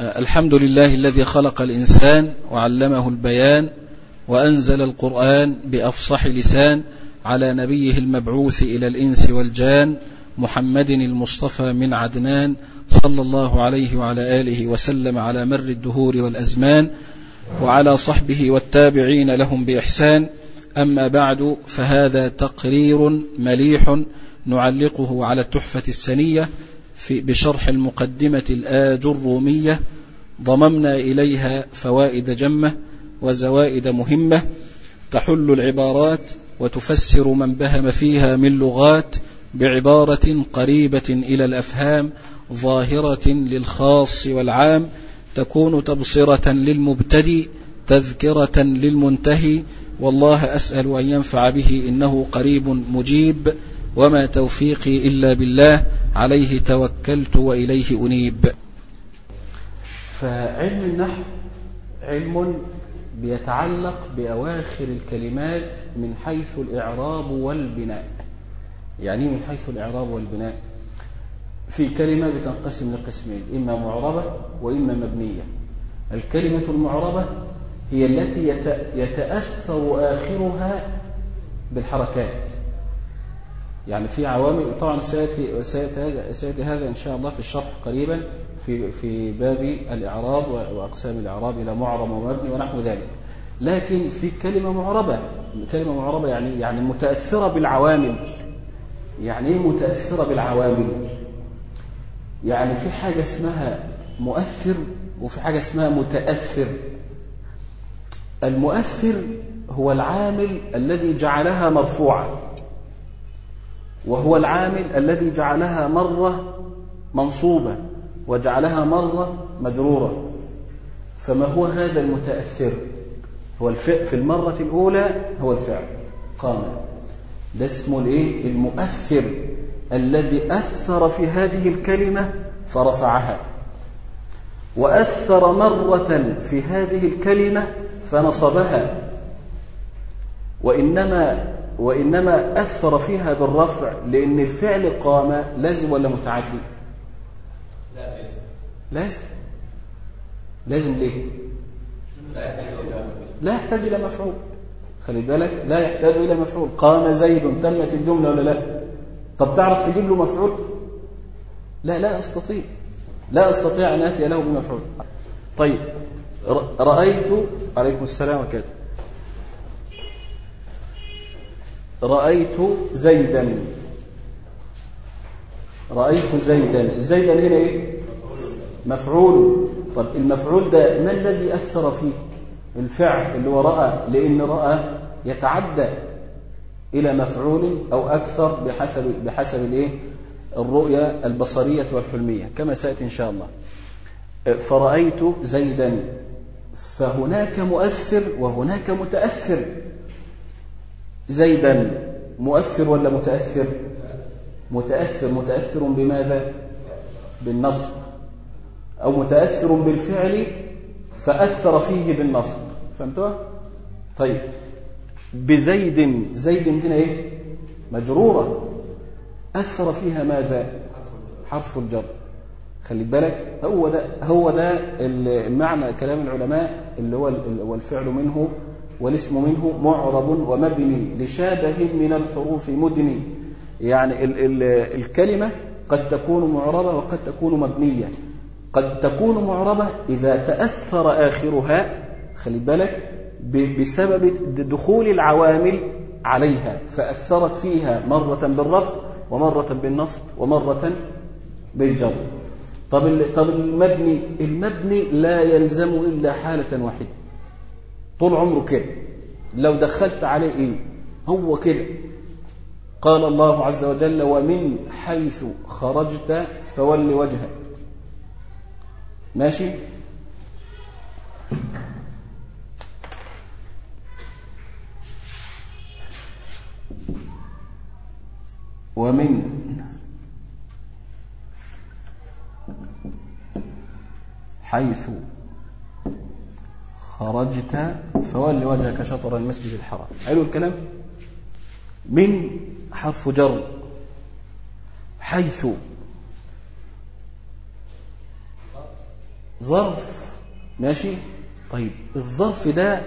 الحمد لله الذي خلق الإنسان وعلمه البيان وأنزل القرآن بأفصح لسان على نبيه المبعوث إلى الإنس والجان محمد المصطفى من عدنان صلى الله عليه وعلى آله وسلم على مر الدهور والأزمان وعلى صحبه والتابعين لهم بإحسان. أما بعد فهذا تقرير مليح نعلقه على التحفة السنية في بشرح المقدمة الآج الرومية ضممنا إليها فوائد جمة وزوائد مهمة تحل العبارات وتفسر من بهم فيها من لغات بعبارة قريبة إلى الأفهام ظاهرة للخاص والعام تكون تبصرة للمبتدي تذكرة للمنتهي والله أسأل أن ينفع به إنه قريب مجيب. وما توفيقي إلا بالله عليه توكلت وإليه أنيب. فعلم النحو علم بيتعلق بأواخر الكلمات من حيث الإعراب والبناء. يعني من حيث الإعراب والبناء؟ في كلمة بتنقسم لقسمين إما معربة وإما مبنية. الكلمة المعربة هي التي يتأثر آخرها بالحركات. يعني في عوامل طبعا سيأتي, سيأتي, سيأتي هذا إن شاء الله في الشرح قريبا في, في باب الإعراب وأقسام الإعراب إلى معرب ومبني ونحو ذلك. لكن في كلمة معربة كلمة معربة يعني يعني متأثرة بالعوامل. يعني إيه متأثرة بالعوامل؟ يعني في حاجة اسمها مؤثر وفي حاجة اسمها متأثر. المؤثر هو العامل الذي جعلها مرفوعة. وهو العامل الذي جعلها مرة منصوبة وجعلها مرة مجرورة. فما هو هذا المتأثر؟ هو الفعل في المرة الأولى هو الفعل. قام ده اسمه الإيه؟ المؤثر الذي أثر في هذه الكلمة فرفعها. وأثر مرة في هذه الكلمة فنصبها. وإنما وإنما أثر فيها بالرفع لأن الفعل قام لازم ولا متعدي؟ لازم. لازم لازم ليه؟ لا يحتاج إلى مفعول. خلي بالك لا يحتاج إلى مفعول. قام زيد تمت الجملة ولا لا؟ طب تعرف تجيب له مفعول؟ لا لا أستطيع. لا أستطيع أن أتي له بمفعول. طيب رأيت عليكم السلام وكذا. رأيت زيدا. رأيت زيدا. زيدا هنا إيه؟ مفعول. طب المفعول ده ما الذي أثر فيه؟ الفعل اللي هو رأى لأن رأى يتعدى إلى مفعول أو أكثر بحسب بحسب الإيه؟ الرؤية البصرية والحلمية كما سيأتي إن شاء الله. فرأيت زيدا. فهناك مؤثر وهناك متأثر. زيدا مؤثر ولا متأثر؟ متأثر. متأثر بماذا؟ بالنصب. أو متأثر بالفعل فأثر فيه بالنصب. فهمتوا طيب. بزيد. زيد هنا إيه؟ مجرورة. أثر فيها ماذا؟ حرف الجر. خلي بالك هو ده هو ده المعنى كلام العلماء اللي هو الفعل منه والاسم منه معرب ومبني لشابه من الحروف مدني يعني ال ال الكلمة قد تكون معربة وقد تكون مبنية. قد تكون معربة إذا تأثر آخرها خلي بالك بسبب دخول العوامل عليها. فأثرت فيها مرة بالرفع ومرة بالنصب ومرة بالجر. طب طب المبني المبني لا يلزم إلا حالة واحدة. طول عمره كده. لو دخلت عليه إيه؟ هو كده. قال الله عز وجل ومن حيث خرجت فول وجهك. ماشي؟ ومن حيث خرجت فول وجهك شطر المسجد الحرام. حلو الكلام؟ من حرف جر. حيث. ظرف. ماشي؟ طيب. الظرف ده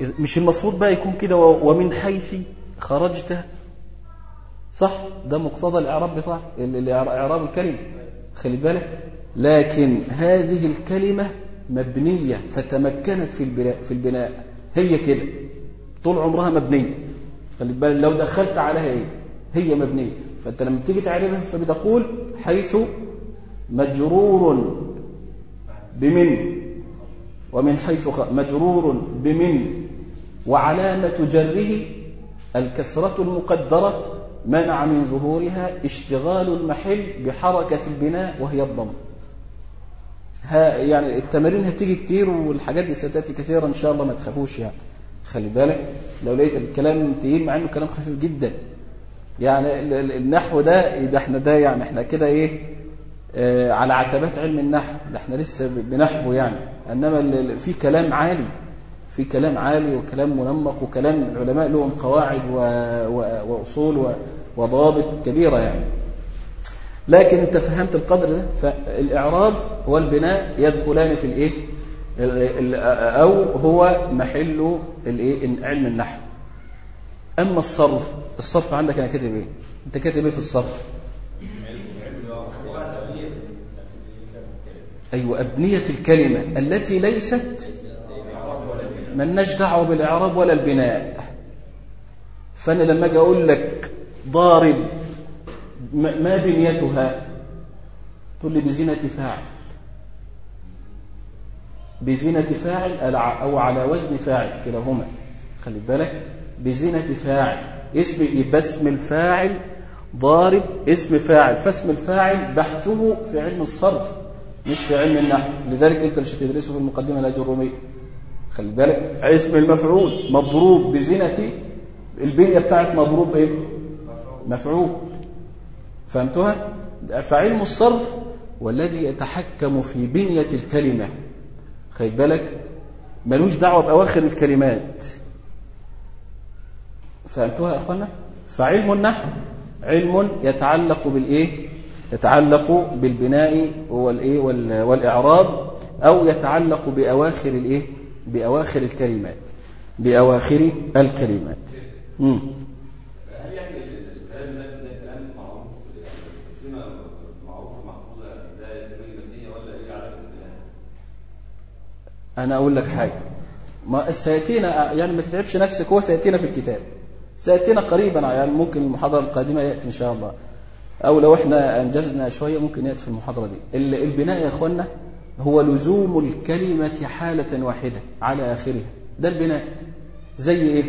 مش المفروض بقى يكون كده ومن حيث خرجت؟ صح؟ ده مقتضى الإعراب بتاع اعراب الكلمة خلي بالك؟ لكن هذه الكلمة مبنية فتمكنت في البناء في البناء. هي كده. طول عمرها مبنية. خلي بالك لو دخلت عليها إيه؟ هي مبنية. فأنت لما تيجي تعرفها فبتقول حيث مجرور بمن؟ ومن حيث مجرور بمن؟ وعلامة جره الكسرة المقدرة منع من ظهورها اشتغال المحل بحركة البناء وهي الضم. ها يعني التمارين هتيجي كتير والحاجات دي ستاتي كثيرا إن شاء الله ما تخافوش يعني. خلي بالك لو لقيت الكلام تقيل مع إنه كلام خفيف جدا. يعني النحو ده ده إحنا ده يعني إحنا كده إيه آه على عتبات علم النحو. ده إحنا لسه بنحبه يعني. إنما في كلام عالي. في كلام عالي وكلام منمق وكلام العلماء لهم قواعد وأصول وضوابط كبيرة يعني. لكن انت فهمت القدر ده فالإعراب والبناء يدخلان في الإيه؟ أو هو محل الإيه؟ علم النحو. أما الصرف الصرف عندك أنا كاتب إيه؟ أنت كاتب إيه في الصرف؟ أيوه أبنية الكلمة التي ليست ملناش دعوه بالإعراب ولا البناء. فأنا لما أجي أقول لك ضارب ما بنيتها تقول لي بزينة فاعل. بزينة فاعل أو على وزن فاعل كلاهما. خلي بالك. بزينة فاعل. اسم يبقى اسم الفاعل ضارب اسم فاعل. فاسم الفاعل بحثه في علم الصرف مش في علم النحو. لذلك أنت مش هتدرسه في المقدمة الأجرومية خلي بالك. اسم المفعول مضروب بزينة البنية بتاعت مضروب إيه؟ مفعول. فهمتها فعلم الصرف والذي يتحكم في بنية الكلمة. خلي بالك؟ ملوش دعوة بأواخر الكلمات. فهمتوها يا أخوانا فعلم النحو علم يتعلق بالإيه؟ يتعلق بالبناء والإيه؟ والإعراب أو يتعلق بأواخر الإيه؟ بأواخر الكلمات. بأواخر الكلمات. امم هل يعني الكلام ده ده كلام معروف السمة معروفة محفوظة ده الجمل المبنية ولا إيه علامة البناء؟ أنا أقول لك حاجة. ما سيأتينا يعني ما تتعبش نفسك هو سيأتينا في الكتاب. سيأتينا قريبا يعني ممكن المحاضرة القادمة يأتي إن شاء الله. أو لو إحنا أنجزنا شوية ممكن يأتي في المحاضرة دي. البناء يا أخوانا هو لزوم الكلمة حالة واحدة على آخرها. ده البناء. زي إيه؟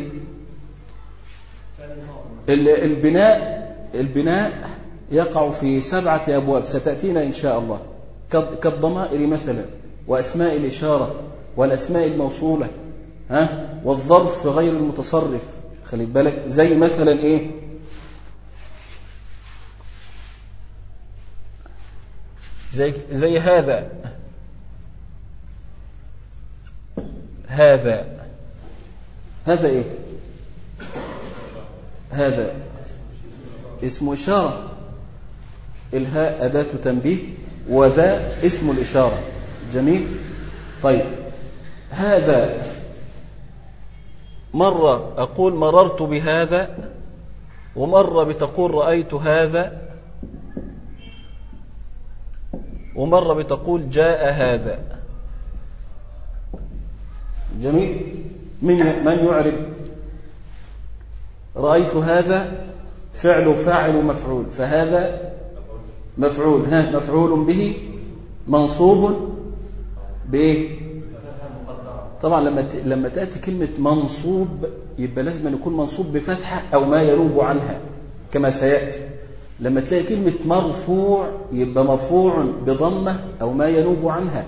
البناء البناء يقع في سبعة أبواب. ستأتينا إن شاء الله. كالضمائر مثلا وأسماء الإشارة. والأسماء الموصولة ها؟ والظرف غير المتصرف خلي بالك؟ زي مثلا إيه؟ زي, زي هذا. هذا. هذا إيه؟ هذا. اسم إشارة. الهاء أداة تنبيه وذا اسم الإشارة. جميل؟ طيب. هذا مرة أقول مررت بهذا ومرة بتقول رأيت هذا ومرة بتقول جاء هذا. جميل. من من يعرب رأيت هذا فعل فاعل مفعول فهذا مفعول ها مفعول به منصوب بإيه؟ طبعا لما لما تأتي كلمة منصوب يبقى لازم أن يكون منصوب بفتحة أو ما ينوب عنها كما سيأتي. لما تلاقي كلمة مرفوع يبقى مرفوع بضمة أو ما ينوب عنها.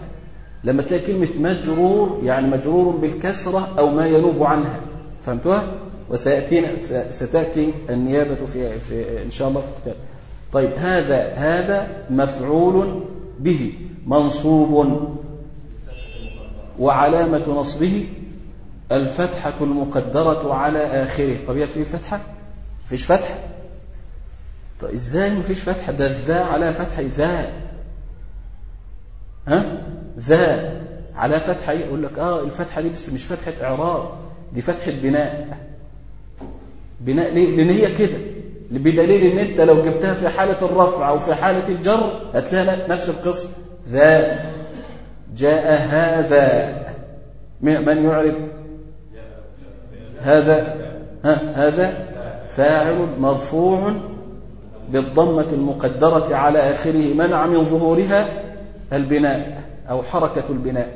لما تلاقي كلمة مجرور يعني مجرور بالكسرة أو ما ينوب عنها. فهمتوها؟ وسياتينا ستأتي النيابة في, في إن شاء الله في الكتاب. طيب هذا هذا مفعول به. منصوب وعلامة نصبه الفتحة المقدرة على آخره. طب هي في فتحة؟ فيش فتحة طب إزاي ما فيش فتحة ده الذا على فتحة ذا. ها؟ ذا على فتحة يقول لك آه الفتحة دي بس مش فتحة إعراب دي فتحة بناء. بناء ليه؟ لأن هي كده. بدليل إن أنت لو جبتها في حالة الرفع أو في حالة الجر هتلاقي نفس القصة. ذا. جاء هذا. من يعرب؟ هذا. ها هذا فاعل مرفوع بالضمة المقدرة على آخره منع من ظهورها البناء أو حركة البناء.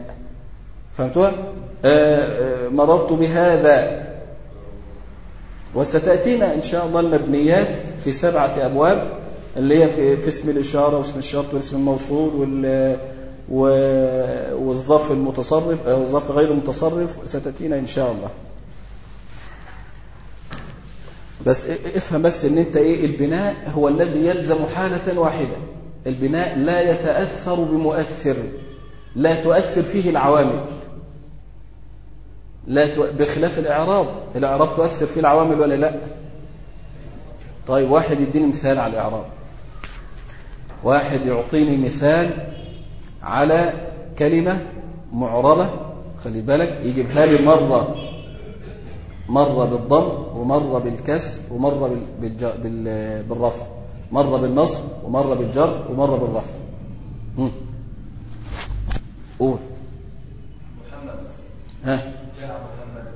فهمتوا؟ مررت بهذا. وستأتينا إن شاء الله المبنيات في سبعة أبواب اللي هي في, اسم الإشارة واسم الشرط والاسم الموصول وال والظرف المتصرف أو الظرف غير المتصرف ستأتينا إن شاء الله. بس افهم بس إن أنت إيه البناء هو الذي يلزم حالة واحدة. البناء لا يتأثر بمؤثر لا تؤثر فيه العوامل. لا ت... بخلاف الإعراب. الإعراب تؤثر فيه العوامل ولا لا؟ طيب واحد يديني مثال على الإعراب. واحد يعطيني مثال على كلمة معربة. خلي بالك يجيبها لي مرة مرة بالضم ومرة بالكسر ومرة بالج... بال... بالرفع. مرة بالنصب ومرة بالجر ومرة بالرفع. هم. قول. محمد. ها؟ جاء محمد.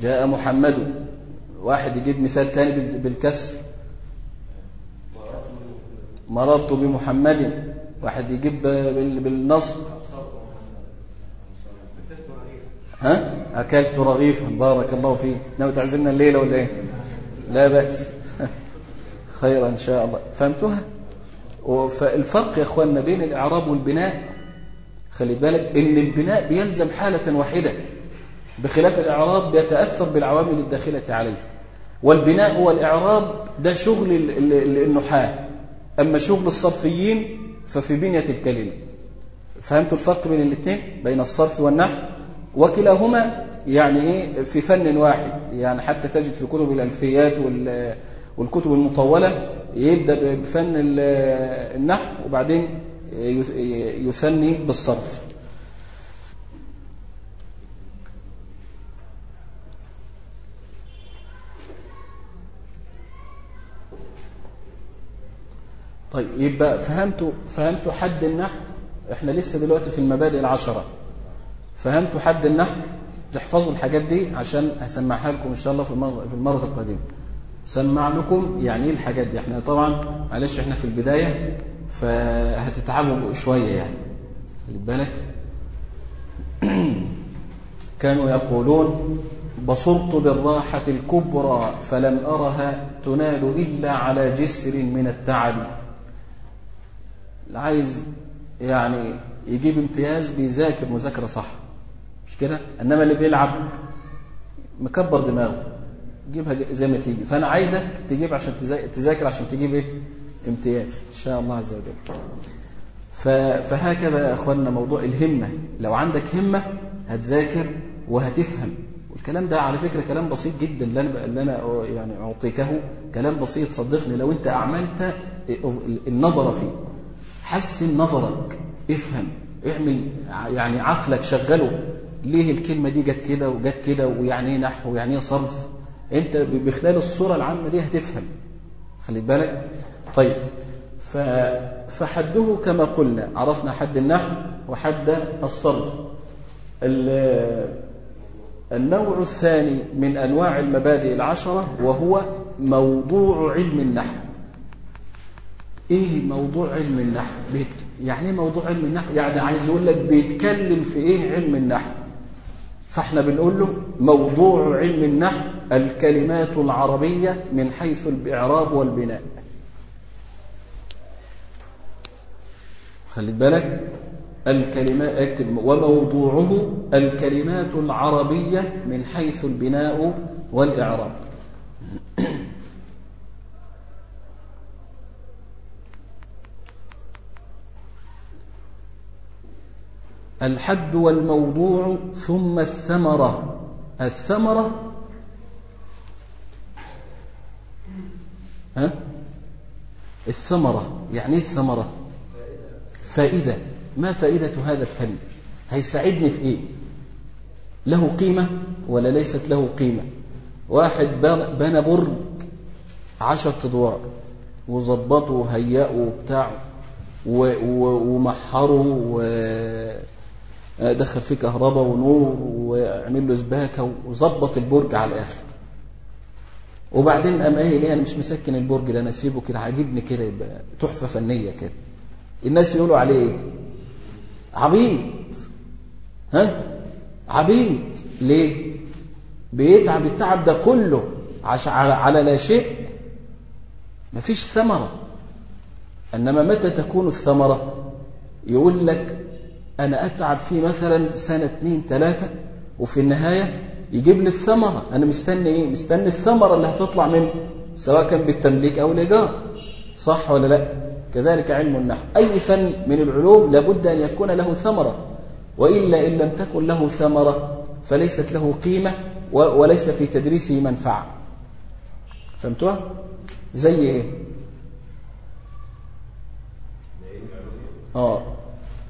جاء محمد. واحد يجيب مثال تاني بال- بالكسر. مررت بمحمد. واحد يجيب بال- بالنصب. ها؟ أكلت رغيفا بارك الله فيك. ناوي تعزمنا الليلة ولا إيه؟ لا بأس. خيرا إن شاء الله. فهمتها فالفرق يا أخواننا بين الإعراب والبناء. خلي بالك إن البناء بيلزم حالة واحدة. بخلاف الإعراب بيتأثر بالعوامل الداخلة عليه. والبناء والإعراب ده شغل ال- ال- النحاة. أما شغل الصرفيين ففي بنية الكلمة فهمتوا الفرق بين الاثنين؟ بين الصرف والنحو؟ وكلاهما يعني إيه؟ في فن واحد. يعني حتى تجد في كتب الألفيات وال- والكتب المطولة يبدأ بفن ال- النحو وبعدين يث- يثني بالصرف. طيب يبقى فهمتوا فهمتوا حد النحو إحنا لسه دلوقتي في المبادئ العشرة. فهمتوا حد النحو تحفظوا الحاجات دي عشان هسمعها لكم إن شاء الله في المره في المرة القادمة. سمع لكم يعني إيه الحاجات دي؟ إحنا طبعا معلش إحنا في البداية فهتتعبوا شوية يعني. خلي بالك. كانوا يقولون بصرت بالراحة الكبرى فلم أرها تنال إلا على جسر من التعب. اللي عايز يعني يجيب امتياز بيذاكر مذاكرة صح. مش كده؟ إنما اللي بيلعب مكبر دماغه. جيبها زي ما تيجي. فأنا عايزك تجيب عشان تذا- تذاكر عشان تجيب إيه؟ امتياز. إن شاء الله عز وجل. فهكذا يا إخواننا موضوع الهمة. لو عندك همة هتذاكر وهتفهم. والكلام ده على فكرة كلام بسيط جدا. اللي أنا يعني أعطيكه. كلام بسيط صدقني. لو أنت أعملت النظر فيه. حسن نظرك افهم اعمل يعني عقلك شغله. ليه الكلمة دي جت كده وجت كده ويعني إيه نحو ويعني إيه صرف؟ أنت بخلال الصورة العامة دي هتفهم. خلي بالك؟ طيب ف... فحده كما قلنا عرفنا حد النحو وحد الصرف. ال... النوع الثاني من أنواع المبادئ العشرة وهو موضوع علم النحو. إيه موضوع علم النحو؟ بيت... يعني إيه موضوع علم النحو؟ يعني عايز يقول لك بيتكلم في إيه علم النحو؟ فإحنا بنقول له موضوع علم النحو الكلمات العربية من حيث الإعراب والبناء. خلي بالك؟ الكلمات اكتب. وموضوعه الكلمات العربية من حيث البناء والإعراب. الحد والموضوع ثم الثمرة. الثمرة ها؟ الثمرة. يعني إيه الثمرة؟ فائدة. ما فائدة هذا الفن هيساعدني في إيه؟ له قيمة ولا ليست له قيمة؟ واحد بن- بنى برج عشر أدوار وظبطه وهيئه وبتاع و- و- ودخل فيه كهرباء ونور وعمل له سباكة وظبط البرج على الآخر. وبعدين قام قايل إيه أنا مش مسكن البرج ده أنا اسيبه كده عاجبني كده يبقى تحفة فنية كده. الناس يقولوا عليه إيه؟ عبيط. ها؟ عبيط. ليه؟ بيتعب التعب ده كله عشان على, على لا شيء. مفيش ثمرة. إنما متى تكون الثمرة؟ يقول لك أنا أتعب فيه مثلا سنة اتنين تلاته وفي النهاية يجيب لي الثمرة. أنا مستني إيه؟ مستني الثمرة اللي هتطلع منه سواء كان بالتمليك أو الإيجار. صح ولا لا؟ كذلك علم النحو. أي فن من العلوم لابد أن يكون له ثمرة. وإلا إن لم تكن له ثمرة فليست له قيمة و- وليس في تدريسه منفعة. فهمتوها زي إيه؟ آه.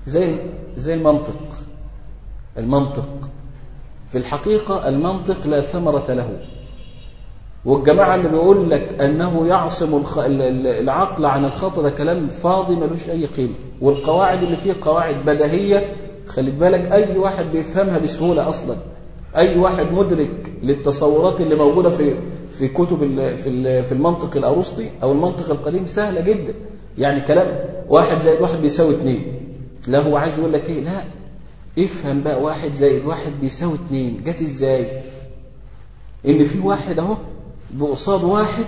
زي زي المنطق. المنطق. في الحقيقة المنطق لا ثمرة له. والجماعة اللي بيقول لك أنه يعصم العقل عن الخطأ ده كلام فاضي ملوش أي قيمة. والقواعد اللي فيه قواعد بديهية خلي بالك أي واحد بيفهمها بسهولة أصلا. أي واحد مدرك للتصورات اللي موجودة في في كتب. في. في المنطق الأرسطي أو المنطق القديم سهلة جدا. يعني كلام واحد زائد واحد بيساوي اتنين. لا هو عايز يقول لك إيه لا. افهم بقى واحد زائد واحد بيساوي اتنين. جت إزاي؟ ان في واحد اهو بقصاد واحد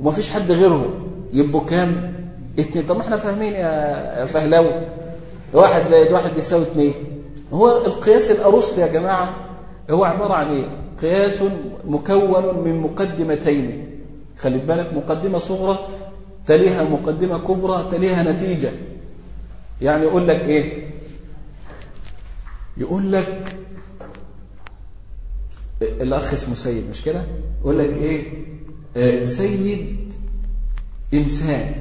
ومفيش حد غيره. يبقوا كام؟ اتنين. طب ما إحنا فاهمين يا فهلاوي واحد زائد واحد بيساوي اتنين. هو القياس الأرسطي يا جماعة هو عبارة عن إيه؟ قياس مكون من مقدمتين. خلي بالك مقدمة صغرى تليها مقدمة كبرى تليها نتيجة. يعني يقول لك إيه؟ يقول لك الأخ اسمه سيد مش كده؟ يقول لك إيه؟ آه، سيد إنسان.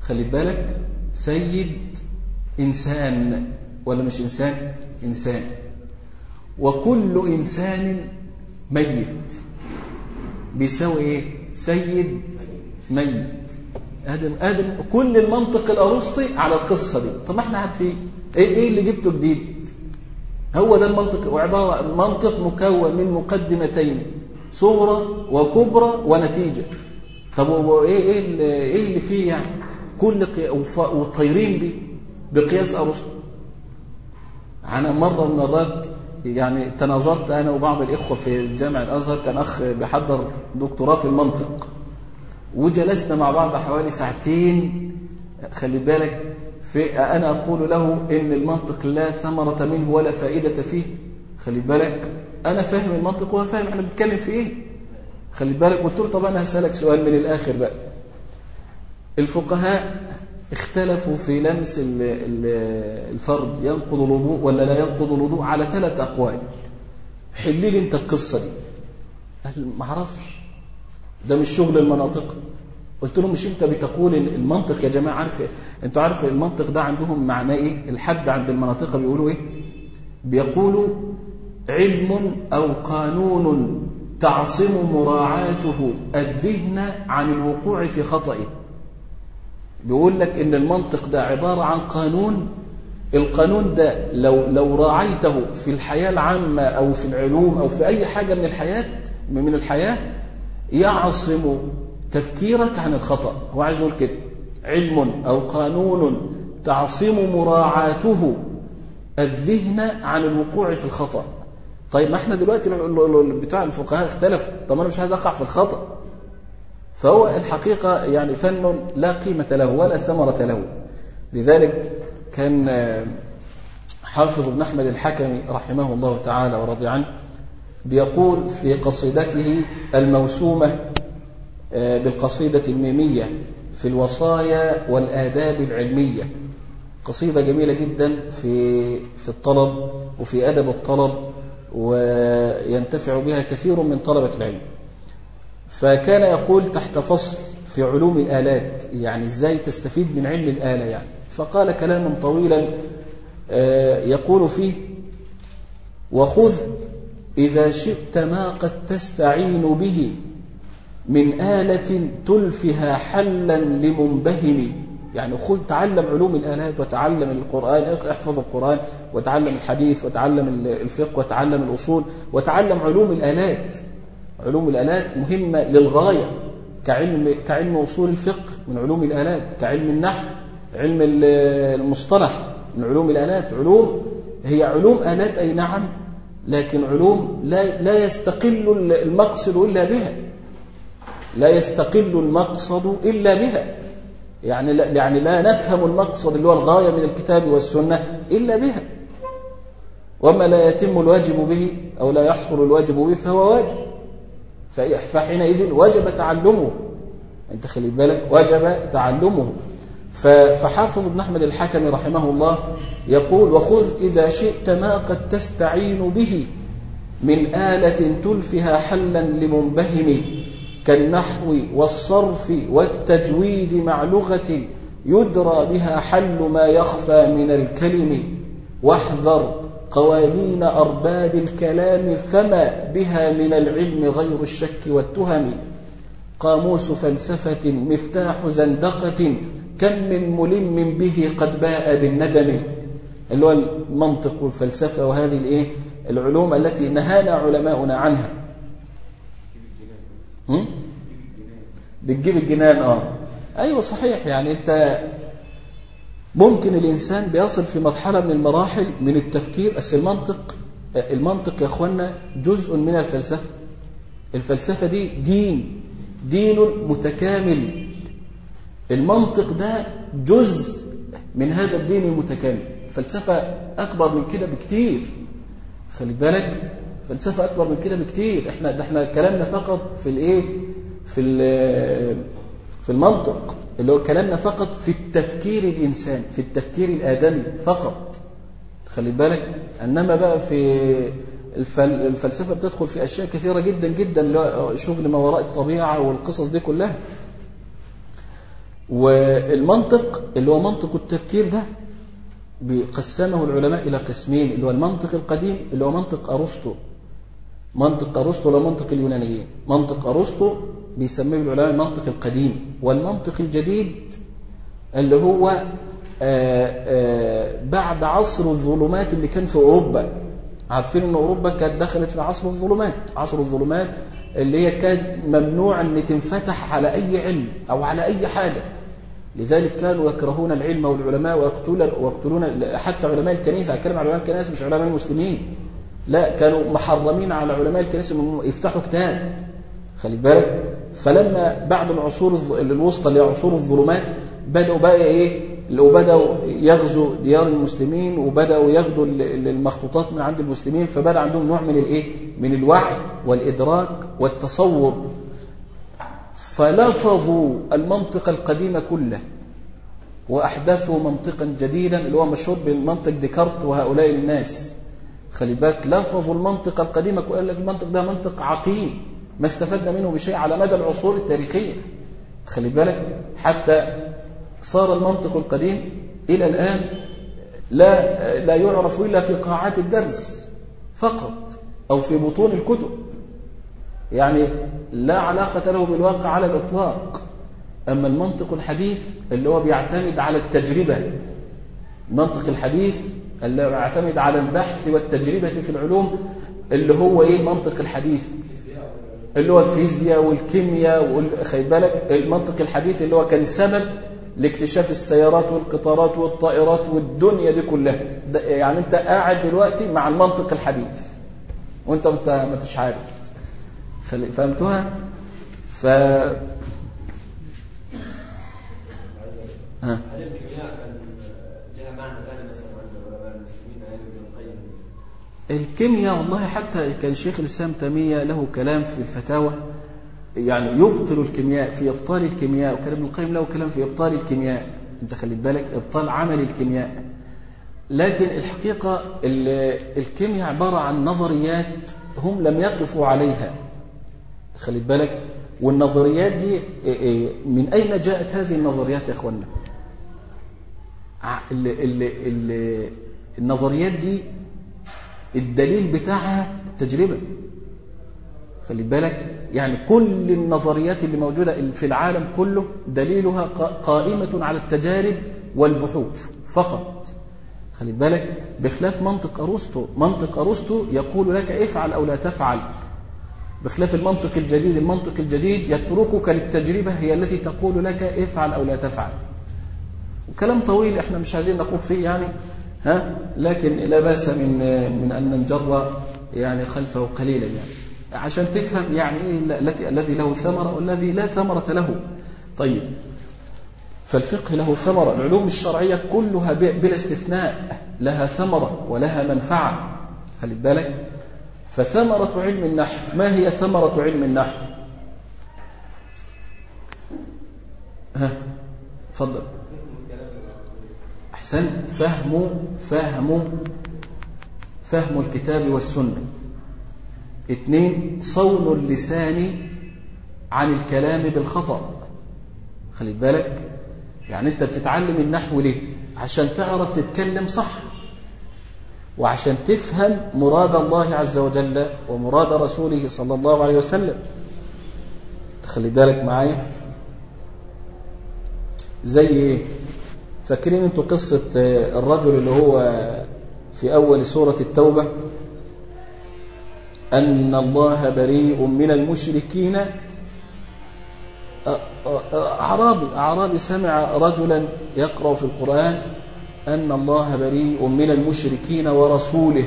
خلي بالك؟ سيد إنسان ولا مش إنسان؟ إنسان. وكل إنسان ميت. بيساوي إيه؟ سيد ميت. آدم آدم كل المنطق الأرسطي على القصة دي. طب ما إحنا عارفين إيه؟ إيه اللي جبته جديد؟ هو ده المنطق وعباره منطق مكون من مقدمتين صغرى وكبرى ونتيجة. طب هو إيه إيه اللي, إيه اللي فيه يعني؟ كل. وطايرين بيه بقياس أرسطو. أنا مرة من المرات يعني تناظرت أنا وبعض الإخوة في جامع الأزهر كان أخ بيحضر دكتوراه في المنطق. وجلسنا مع بعض حوالي ساعتين. خلي بالك في أنا أقول له إن المنطق لا ثمرة منه ولا فائدة فيه. خلي بالك أنا فاهم المنطق وهو فاهم. إحنا بنتكلم في إيه؟ خلي بالك قلت له طب أنا هسألك سؤال من الآخر بقى. الفقهاء اختلفوا في لمس ال- ال- الفرد ينقض الوضوء ولا لا ينقض الوضوء؟ على ثلاث أقوال. حل لي أنت القصة دي. قال ما أعرفش. ده مش شغل المناطق. قلت له مش انت بتقول المنطق يا جماعة عارف إيه؟ أنتوا عارف المنطق ده عندهم معناه إيه؟ الحد عند المناطق بيقولوا إيه؟ بيقولوا علم أو قانون تعصم مراعاته الذهن عن الوقوع في خطئه. بيقول لك إن المنطق ده عبارة عن قانون. القانون ده لو لو راعيته في الحياة العامة أو في العلوم أو في أي حاجة من الحياة من الحياة يعصم تفكيرك عن الخطأ. هو عايز يقول كده. علم أو قانون تعصم مراعاته الذهن عن الوقوع في الخطأ. طيب ما إحنا دلوقتي بتوع الفقهاء اختلفوا. طب أنا مش عايز أقع في الخطأ. فهو الحقيقة يعني فن لا قيمة له ولا ثمرة له. لذلك كان حافظ بن أحمد الحكمي رحمه الله تعالى ورضي عنه بيقول في قصيدته الموسومة آه، بالقصيدة الميمية في الوصايا والآداب العلمية. قصيدة جميلة جدا في في الطلب وفي أدب الطلب وينتفع بها كثير من طلبة العلم. فكان يقول تحت فصل في علوم الآلات يعني إزاي تستفيد من علم الآلة يعني. فقال كلاما طويلا آه، يقول فيه وخذ إذا شئت ما قد تستعين به من آلة تلفها حلا لمنبهم يعني خذ تعلم علوم الآلات وتعلم القرآن احفظ القرآن وتعلم الحديث وتعلم الفقه وتعلم الأصول وتعلم علوم الآلات. علوم الآلات مهمة للغاية كعلم, كعلم أصول الفقه من علوم الآلات كعلم النحو علم المصطلح من علوم الآلات. علوم هي علوم آلات أي نعم لكن علوم لا, لا يستقل المقصد إلا بها. لا يستقل المقصد إلا بها. يعني لا, يعني لا نفهم المقصد اللي هو الغاية من الكتاب والسنة إلا بها. وما لا يتم الواجب به أو لا يحصل الواجب به فهو واجب. فحينئذ وجب تعلمه. أنت خلي بالك وجب تعلمه. فحافظ ابن أحمد الحكم رحمه الله يقول وخذ إذا شئت ما قد تستعين به من آلة تلفها حلا لمنبهم كالنحو والصرف والتجويد مع لغة يدرى بها حل ما يخفى من الكلم. واحذر قوانين أرباب الكلام فما بها من العلم غير الشك والتهم. قاموس فلسفة مفتاح زندقة كم من ملم به قد باء بالندم. اللي هو المنطق والفلسفة وهذه الإيه؟ العلوم التي نهانا علماؤنا عنها. بتجيب الجنان آه. أيوه صحيح يعني أنت ممكن الإنسان بيصل في مرحلة من المراحل من التفكير. بس المنطق المنطق يا إخوانا جزء من الفلسفة. الفلسفة دي دين دين متكامل. المنطق ده جزء من هذا الدين المتكامل. الفلسفه أكبر من كده بكتير. خلي بالك فلسفة أكبر من كده بكتير. إحنا ده إحنا كلامنا فقط في الإيه؟ في في المنطق. اللي هو كلامنا فقط في التفكير الإنسان في التفكير الآدمي فقط. خلي بالك. إنما بقى في الفلسفة بتدخل في أشياء كثيرة جدا جدا شغل ما وراء الطبيعة والقصص دي كلها. والمنطق اللي هو منطق التفكير ده بيقسمه العلماء إلى قسمين اللي هو المنطق القديم اللي هو منطق أرسطو. منطق أرسطو ولا منطق اليونانيين. منطق أرسطو بيسميه العلماء المنطق القديم والمنطق الجديد اللي هو آآ آآ بعد عصر الظلمات اللي كان في أوروبا. عارفين أن أوروبا كانت دخلت في عصر الظلمات. عصر الظلمات اللي هي كان ممنوع أن تنفتح على أي علم أو على أي حاجة. لذلك كانوا يكرهون العلم والعلماء ويقتلون, حتى علماء الكنيسة. أتكلم عن علماء الكنيسة مش علماء المسلمين. لا كانوا محرمين على علماء الكنيسة أنهم يفتحوا كتاب. خلي بالك. فلما بعد العصور الوسطى اللي هي عصور الظلمات بدأوا بقى إيه؟ لو بدأوا يغزوا ديار المسلمين وبدأوا ياخدوا المخطوطات من عند المسلمين فبدأ عندهم نوع من الإيه؟ من الوعي والإدراك والتصور. فلفظوا المنطق القديم كله وأحدثوا منطقا جديدا اللي هو مشهور بالمنطق ديكارت وهؤلاء الناس. خلي بالك لفظوا المنطق القديم قال لك المنطق ده منطق عقيم ما استفدنا منه بشيء على مدى العصور التاريخية. خلي بالك حتى صار المنطق القديم إلى الآن لا, لا يعرف إلا في قاعات الدرس فقط أو في بطون الكتب. يعني لا علاقة له بالواقع على الإطلاق. أما المنطق الحديث اللي هو بيعتمد على التجربة. المنطق الحديث اللي يعتمد على البحث والتجربة في العلوم اللي هو إيه المنطق الحديث. اللي هو الفيزياء والكيمياء خلي بالك المنطق الحديث اللي هو كان سبب لاكتشاف السيارات والقطارات والطائرات والدنيا دي كلها. يعني أنت قاعد دلوقتي مع المنطق الحديث. وأنت ما أنتش عارف. فهمتوها؟ ف ها؟ الكيمياء والله حتى كان شيخ الإسلام تيمية له كلام في الفتاوى يعني يبطل الكيمياء في إبطال الكيمياء وكان ابن القيم له كلام في إبطال الكيمياء. أنت خليت بالك إبطال عمل الكيمياء. لكن الحقيقة الكيمياء عبارة عن نظريات هم لم يقفوا عليها. خليت بالك. والنظريات دي من أين جاءت هذه النظريات يا أخوانا ع- ال ال ال النظريات دي الدليل بتاعها التجربة خلي بالك؟ يعني كل النظريات اللي موجودة في العالم كله دليلها قا- قائمة على التجارب والبحوث فقط. خلي بالك؟ بخلاف منطق أرسطو منطق أرسطو يقول لك افعل أو لا تفعل. بخلاف المنطق الجديد المنطق الجديد يتركك للتجربة هي التي تقول لك افعل أو لا تفعل. وكلام طويل إحنا مش عايزين نخوض فيه يعني ها؟ لكن لا بأس من من أن ننجر يعني خلفه قليلا يعني. عشان تفهم يعني إيه التي الذي له ثمرة والذي لا ثمرة له. طيب. فالفقه له ثمرة. العلوم الشرعية كلها بلا استثناء لها ثمرة ولها منفعة. خلي بالك. فثمرة علم النحو ما هي ثمرة علم النحو؟ ها اتفضل. أحسن فهم فهم فهم الكتاب والسنة. اثنين صون اللسان عن الكلام بالخطأ. خلي بالك. يعني أنت بتتعلم النحو ليه؟ عشان تعرف تتكلم صح. وعشان تفهم مراد الله عز وجل ومراد رسوله صلى الله عليه وسلم. خلي بالك معايا؟ زي إيه؟ فاكرين أنتوا قصة آه، الرجل اللي هو في أول سورة التوبة؟ أن الله بريء من المشركين. أعرابي أعرابي سمع رجلا يقرأ في القرآن. أن الله بريء من المشركين ورسوله.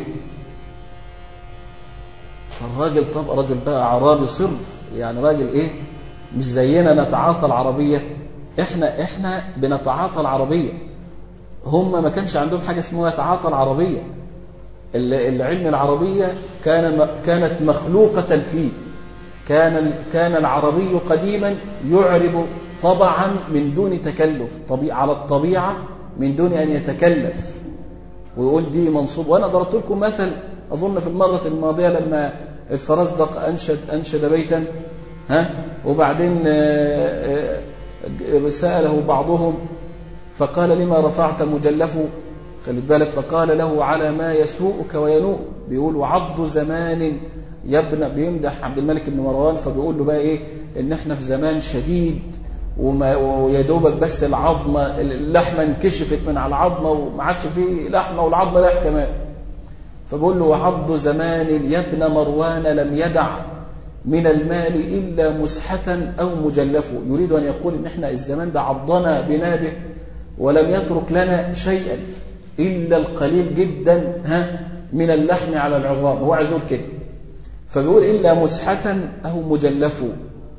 فالراجل طب رجل بقى أعرابي صرف. يعني راجل إيه؟ مش زينا نتعاطى العربية. إحنا إحنا بنتعاطى العربية. هم ما كانش عندهم حاجة اسمها يتعاطى العربية. ال- العلم العربية كان كانت مخلوقة فيه. كان كان العربي قديما يعرب طبعا من دون تكلف. طبيعة على الطبيعة من دون أن يتكلف. ويقول دي منصوب. وأنا ضربت لكم مثل. أظن في المرة الماضية لما الفرزدق أنشد, أنشد بيتا ها؟ وبعدين آه، آه، سأله بعضهم فقال لما رفعت مجلف؟ خلي بالك. فقال له على ما يسوءك وينوء. بيقول وعض زمان يبنى. بيمدح عبد الملك بن مروان. فبيقول له بقى إيه؟ إن إحنا في زمان شديد. وما ويا دوبك بس العظمة اللحمة انكشفت من على العظمة وما عادش فيه لحمة والعظمة رايح كمان. فبقول له وعض زمان يا ابن مروان لم يدع من المال إلا مسحة أو مجلف يريد أن يقول إن إحنا الزمان ده عضنا بنابه ولم يترك لنا شيئا إلا القليل جدا ها من اللحم على العظام. هو عايز يقول كده. فبيقول إلا مسحة أو مجلف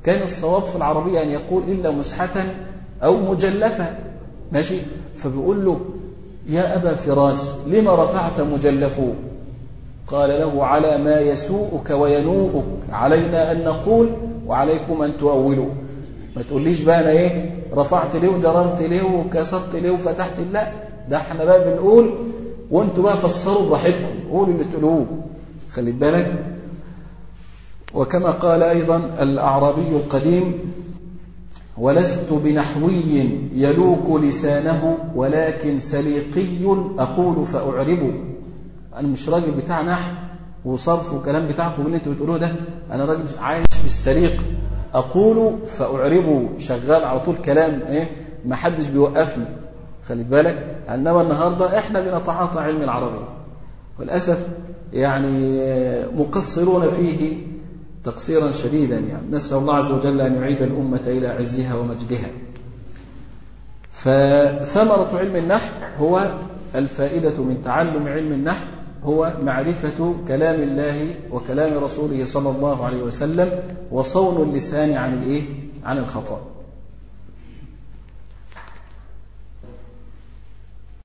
كان الصواب في العربية أن يقول إلا مسحة أو مجلفة. ماشي؟ فبيقول له يا أبا فراس لما رفعت مجلف؟ قال له على ما يسوءك وينوءك علينا أن نقول وعليكم أن تؤولوا. ما تقوليش بقى أنا إيه رفعت ليه وجررت ليه وكسرت ليه وفتحت لا ده إحنا بقى بنقول وأنتوا بقى فسروا براحتكم قولوا اللي تقولوه. خلي بالك وكما قال أيضا الأعرابي القديم ولست بنحوي يلوك لسانه ولكن سليقي أقول فأعربه. أنا مش راجل بتاع نحو وصرف وكلام بتاعكم اللي أنتوا بتقولوه ده. أنا راجل عايش بالسليق. أقول فأعربه. شغال على طول كلام إيه؟ ما حدش بيوقفني. خلي بالك؟ إنما النهاردة إحنا بنتعاطى علم العربية وللأسف يعني مقصرون فيه تقصيرا شديدا يعني. نسأل الله عز وجل أن يعيد الأمة إلى عزها ومجدها. فثمرة علم النحو هو الفائدة من تعلم علم النحو هو معرفة كلام الله وكلام رسوله صلى الله عليه وسلم وصون اللسان عن الإيه؟ عن الخطأ.